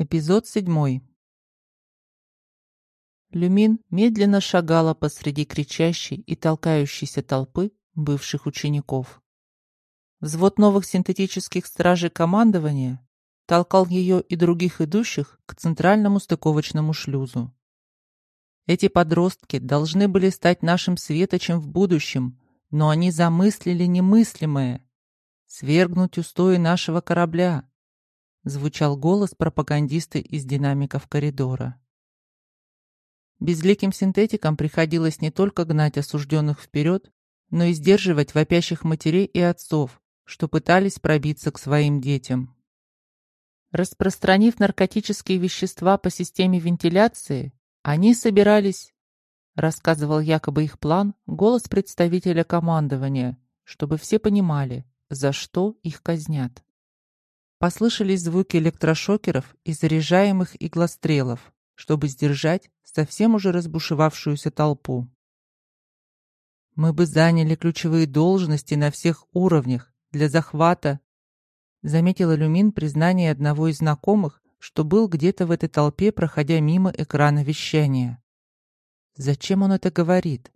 Эпизод седьмой. Люмин медленно шагала посреди кричащей и толкающейся толпы бывших учеников. Взвод новых синтетических стражей командования толкал ее и других идущих к центральному стыковочному шлюзу. Эти подростки должны были стать нашим светочем в будущем, но они замыслили немыслимое — свергнуть устои нашего корабля, звучал голос пропагандиста из динамиков коридора. Безликим синтетикам приходилось не только гнать осужденных вперед, но и сдерживать вопящих матерей и отцов, что пытались пробиться к своим детям. Распространив наркотические вещества по системе вентиляции, они собирались, рассказывал якобы их план, голос представителя командования, чтобы все понимали, за что их казнят. Послышались звуки электрошокеров и заряжаемых иглострелов, чтобы сдержать совсем уже разбушевавшуюся толпу. Мы бы заняли ключевые должности на всех уровнях для захвата, заметил Люмин признание одного из знакомых, что был где-то в этой толпе, проходя мимо экрана вещания. Зачем он это говорит?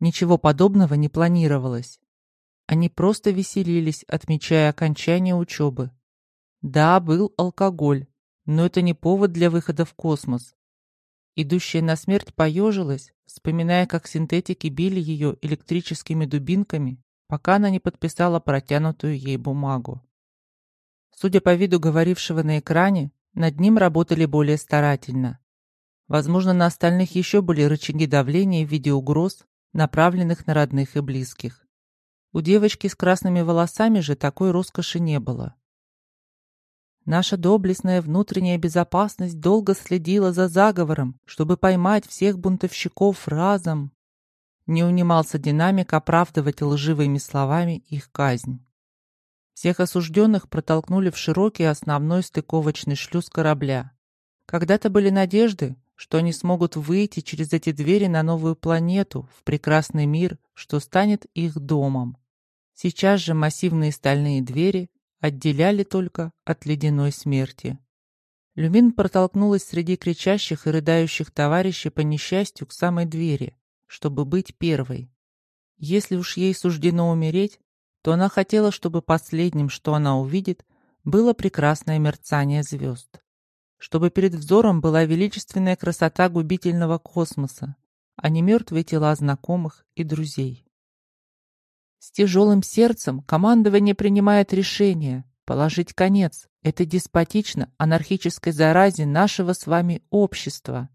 Ничего подобного не планировалось. Они просто веселились, отмечая окончание учебы, да, был алкоголь, но это не повод для выхода в космос. Идущая на смерть поежилась, вспоминая, как синтетики били ее электрическими дубинками, пока она не подписала протянутую ей бумагу. Судя по виду говорившего на экране, над ним работали более старательно. Возможно, на остальных еще были рычаги давления в виде угроз, направленных на родных и близких. У девочки с красными волосами же такой роскоши не было. Наша доблестная внутренняя безопасность долго следила за заговором, чтобы поймать всех бунтовщиков разом. Не унимался динамик оправдывать лживыми словами их казнь. Всех осужденных протолкнули в широкий основной стыковочный шлюз корабля. Когда-то были надежды, что они смогут выйти через эти двери на новую планету, в прекрасный мир, что станет их домом. Сейчас же массивные стальные двери отделяли только от ледяной смерти. Люмин протолкнулась среди кричащих и рыдающих товарищей по несчастью к самой двери, чтобы быть первой. Если уж ей суждено умереть, то она хотела, чтобы последним, что она увидит, было прекрасное мерцание звезд. Чтобы перед взором была величественная красота губительного космоса, а не мертвые тела знакомых и друзей. С тяжелым сердцем командование принимает решение положить конец этой деспотично-анархической заразе нашего с вами общества.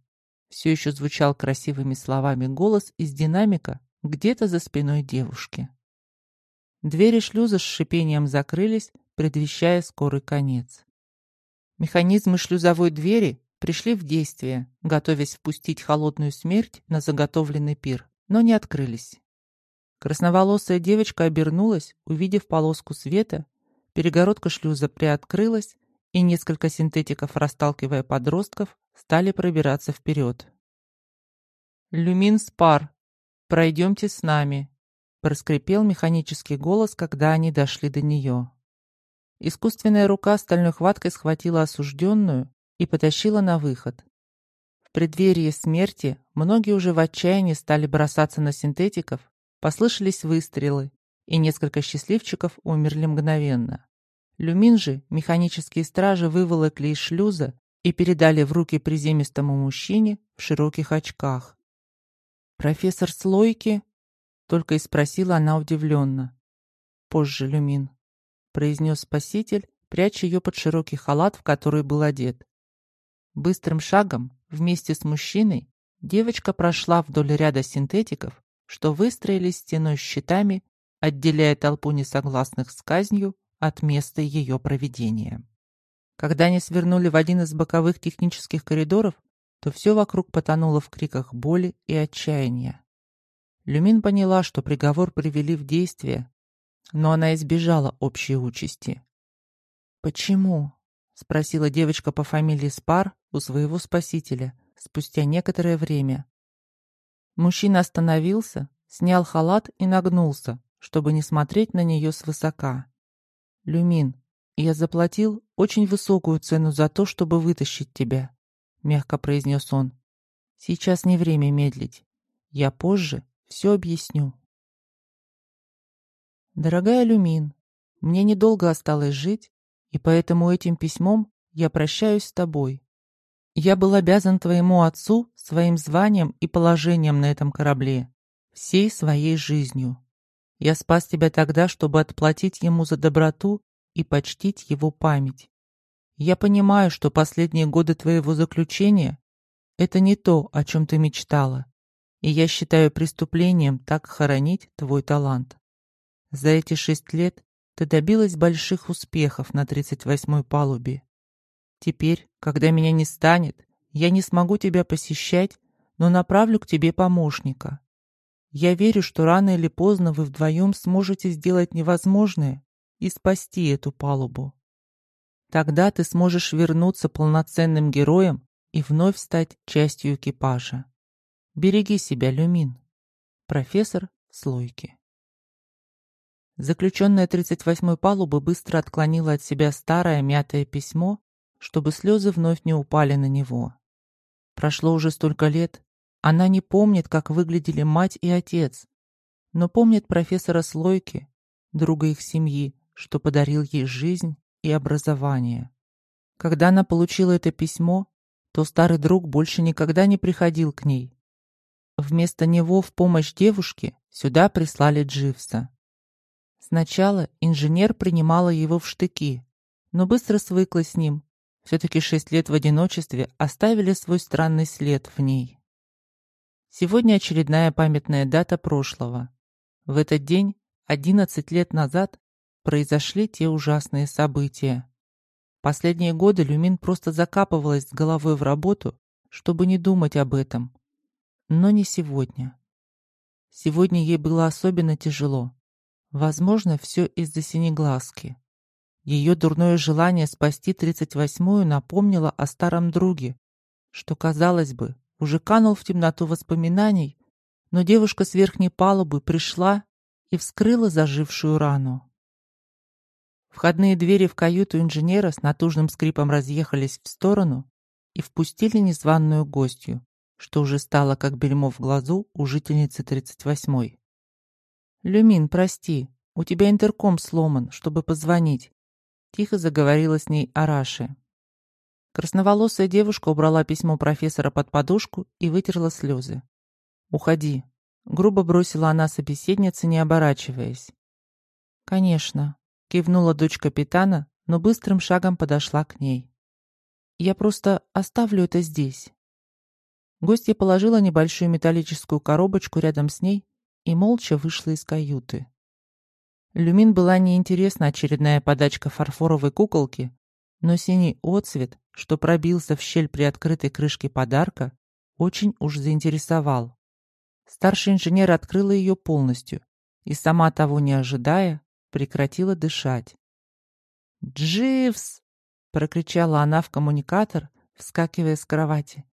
Все еще звучал красивыми словами голос из динамика где-то за спиной девушки. Двери шлюза с шипением закрылись, предвещая скорый конец. Механизмы шлюзовой двери пришли в действие, готовясь впустить холодную смерть на заготовленный пир, но не открылись. Красноволосая девочка обернулась, увидев полоску света, перегородка шлюза приоткрылась, и несколько синтетиков, расталкивая подростков, стали пробираться вперед. «Люмин Спар, пройдемте с нами», — проскрипел механический голос, когда они дошли до нее. Искусственная рука стальной хваткой схватила осужденную и потащила на выход. В преддверии смерти многие уже в отчаянии стали бросаться на синтетиков, Послышались выстрелы, и несколько счастливчиков умерли мгновенно. Люмин же механические стражи выволокли из шлюза и передали в руки приземистому мужчине в широких очках. «Профессор Слойки?» — только и спросила она удивленно. «Позже, Люмин», — произнес спаситель, пряча ее под широкий халат, в который был одет. Быстрым шагом, вместе с мужчиной, девочка прошла вдоль ряда синтетиков, что выстроились стеной щитами, отделяя толпу несогласных с казнью от места ее проведения. Когда они свернули в один из боковых технических коридоров, то все вокруг потонуло в криках боли и отчаяния. Люмин поняла, что приговор привели в действие, но она избежала общей участи. «Почему?» — спросила девочка по фамилии Спар у своего спасителя спустя некоторое время, Мужчина остановился, снял халат и нагнулся, чтобы не смотреть на нее свысока. «Люмин, «Я заплатил очень высокую цену за то, чтобы вытащить тебя», — мягко произнес он. «Сейчас не время медлить. Я позже все объясню». «Дорогая Люмин, мне недолго осталось жить, и поэтому этим письмом я прощаюсь с тобой. Я был обязан твоему отцу своим званием и положением на этом корабле, всей своей жизнью. Я спас тебя тогда, чтобы отплатить ему за доброту и почтить его память. Я понимаю, что последние годы твоего заключения — это не то, о чем ты мечтала, и я считаю преступлением так хоронить твой талант. За эти шесть лет ты добилась больших успехов на 38-й палубе. Теперь, когда меня не станет, я не смогу тебя посещать, но направлю к тебе помощника. Я верю, что рано или поздно вы вдвоем сможете сделать невозможное и спасти эту палубу. Тогда ты сможешь вернуться полноценным героем и вновь стать частью экипажа. Береги себя, Люмин. Профессор Слойки. Заключенная 38-й палубы быстро отклонила от себя старое мятое письмо, чтобы слезы вновь не упали на него. Прошло уже столько лет, она не помнит, как выглядели мать и отец, но помнит профессора Слойки, друга их семьи, что подарил ей жизнь и образование. Когда она получила это письмо, то старый друг больше никогда не приходил к ней. Вместо него в помощь девушке сюда прислали Дживса. Сначала инженер принимала его в штыки, но быстро свыклась с ним. Все-таки шесть лет в одиночестве оставили свой странный след в ней. Сегодня очередная памятная дата прошлого. В этот день, 11 лет назад, произошли те ужасные события. Последние годы Люмин просто закапывалась с головой в работу, чтобы не думать об этом. Но не сегодня. Сегодня ей было особенно тяжело. Возможно, все из-за синеглазки. Ее дурное желание спасти 38-ю напомнило о старом друге, что, казалось бы, уже канул в темноту воспоминаний, но девушка с верхней палубы пришла и вскрыла зажившую рану. Входные двери в каюту инженера с натужным скрипом разъехались в сторону и впустили незваную гостью, что уже стало как бельмо в глазу у жительницы 38-й. «Люмин, прости, у тебя интерком сломан, чтобы позвонить», — тихо заговорила с ней Араши. Красноволосая девушка убрала письмо профессора под подушку и вытерла слезы. «Уходи», — грубо бросила она собеседнице, не оборачиваясь. «Конечно», — кивнула дочь капитана, но быстрым шагом подошла к ней. «Я просто оставлю это здесь». Гостья положила небольшую металлическую коробочку рядом с ней и молча вышла из каюты. Люмин была неинтересна очередная подачка фарфоровой куколки, но синий отцвет, что пробился в щель при открытой крышке подарка, очень уж заинтересовал. Старший инженер открыла ее полностью и, сама того не ожидая, прекратила дышать. «Дживс!» — прокричала она в коммуникатор, вскакивая с кровати.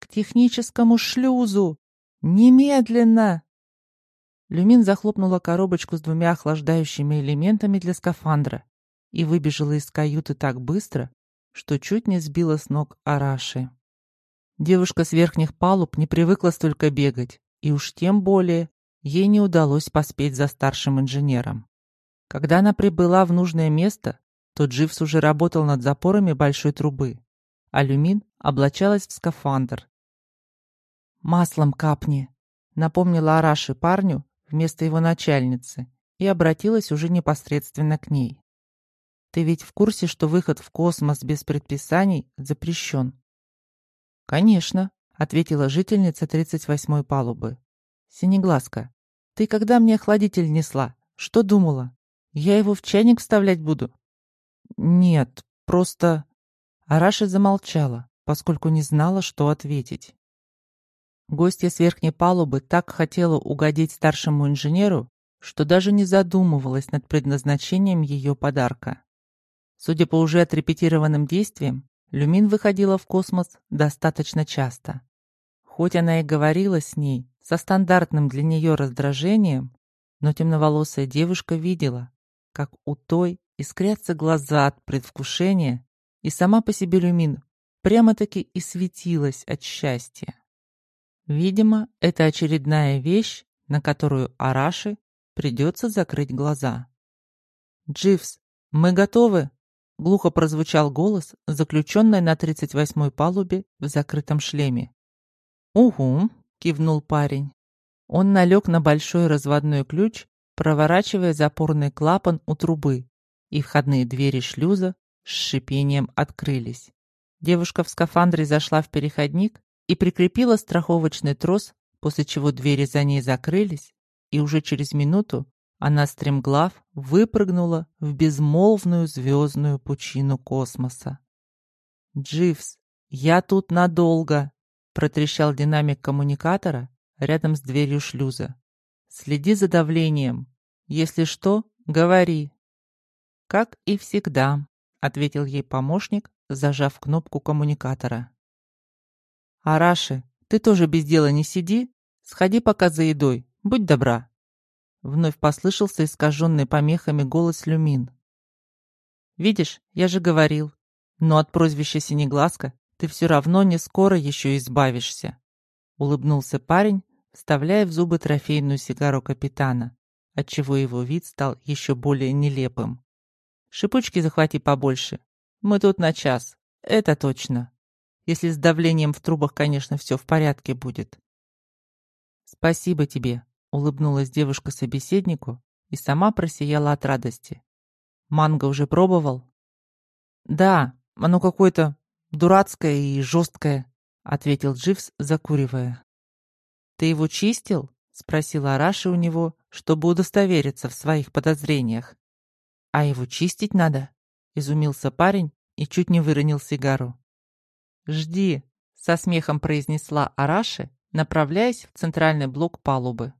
«К техническому шлюзу! Немедленно!» Люмин захлопнула коробочку с двумя охлаждающими элементами для скафандра и выбежала из каюты так быстро, что чуть не сбила с ног Араши. Девушка с верхних палуб не привыкла столько бегать, и уж тем более ей не удалось поспеть за старшим инженером. Когда она прибыла в нужное место, то Дживс уже работал над запорами большой трубы. Алюмин облачалась в скафандр. «Маслом капни», — напомнила Араши парню, вместо его начальницы и обратилась уже непосредственно к ней. «Ты ведь в курсе, что выход в космос без предписаний запрещен?» «Конечно», — ответила жительница 38-й палубы. «Синеглазка, ты когда мне охладитель несла? Что думала? Я его в чайник вставлять буду?» «Нет, просто...» Араша замолчала, поскольку не знала, что ответить. Гостья с верхней палубы так хотела угодить старшему инженеру, что даже не задумывалась над предназначением ее подарка. Судя по уже отрепетированным действиям, Люмин выходила в космос достаточно часто. Хоть она и говорила с ней со стандартным для нее раздражением, но темноволосая девушка видела, как у той искрятся глаза от предвкушения, и сама по себе Люмин прямо-таки и светилась от счастья. Видимо, это очередная вещь, на которую Араши придется закрыть глаза. «Дживс, мы готовы!» — глухо прозвучал голос, заключенный на 38-й палубе в закрытом шлеме. «Угу!» — кивнул парень. Он налег на большой разводной ключ, проворачивая запорный клапан у трубы, и входные двери шлюза с шипением открылись. Девушка в скафандре зашла в переходник и прикрепила страховочный трос, после чего двери за ней закрылись, и уже через минуту она стремглав выпрыгнула в безмолвную звездную пучину космоса. «Дживс, я тут надолго!» — протрещал динамик коммуникатора, рядом с дверью шлюза. «Следи за давлением. Если что, говори». «Как и всегда», — ответил ей помощник, зажав кнопку коммуникатора. «Араши, ты тоже без дела не сиди. Сходи пока за едой. Будь добра». Вновь послышался искаженный помехами голос Люмин. «Видишь, я же говорил. Но от прозвища Синеглазка ты все равно не скоро еще избавишься», — улыбнулся парень, вставляя в зубы трофейную сигару капитана, отчего его вид стал еще более нелепым. «Шипучки захвати побольше. Мы тут на час. Это точно. Если с давлением в трубах, конечно, все в порядке будет». «Спасибо тебе», — улыбнулась девушка собеседнику и сама просияла от радости. «Манго уже пробовал?» «Да, оно какое-то дурацкое и жесткое», — ответил Дживс, закуривая. «Ты его чистил?» — спросила Араши у него, чтобы удостовериться в своих подозрениях. «А его чистить надо?» — изумился парень и чуть не выронил сигару. «Жди», — со смехом произнесла Араши, направляясь в центральный блок палубы.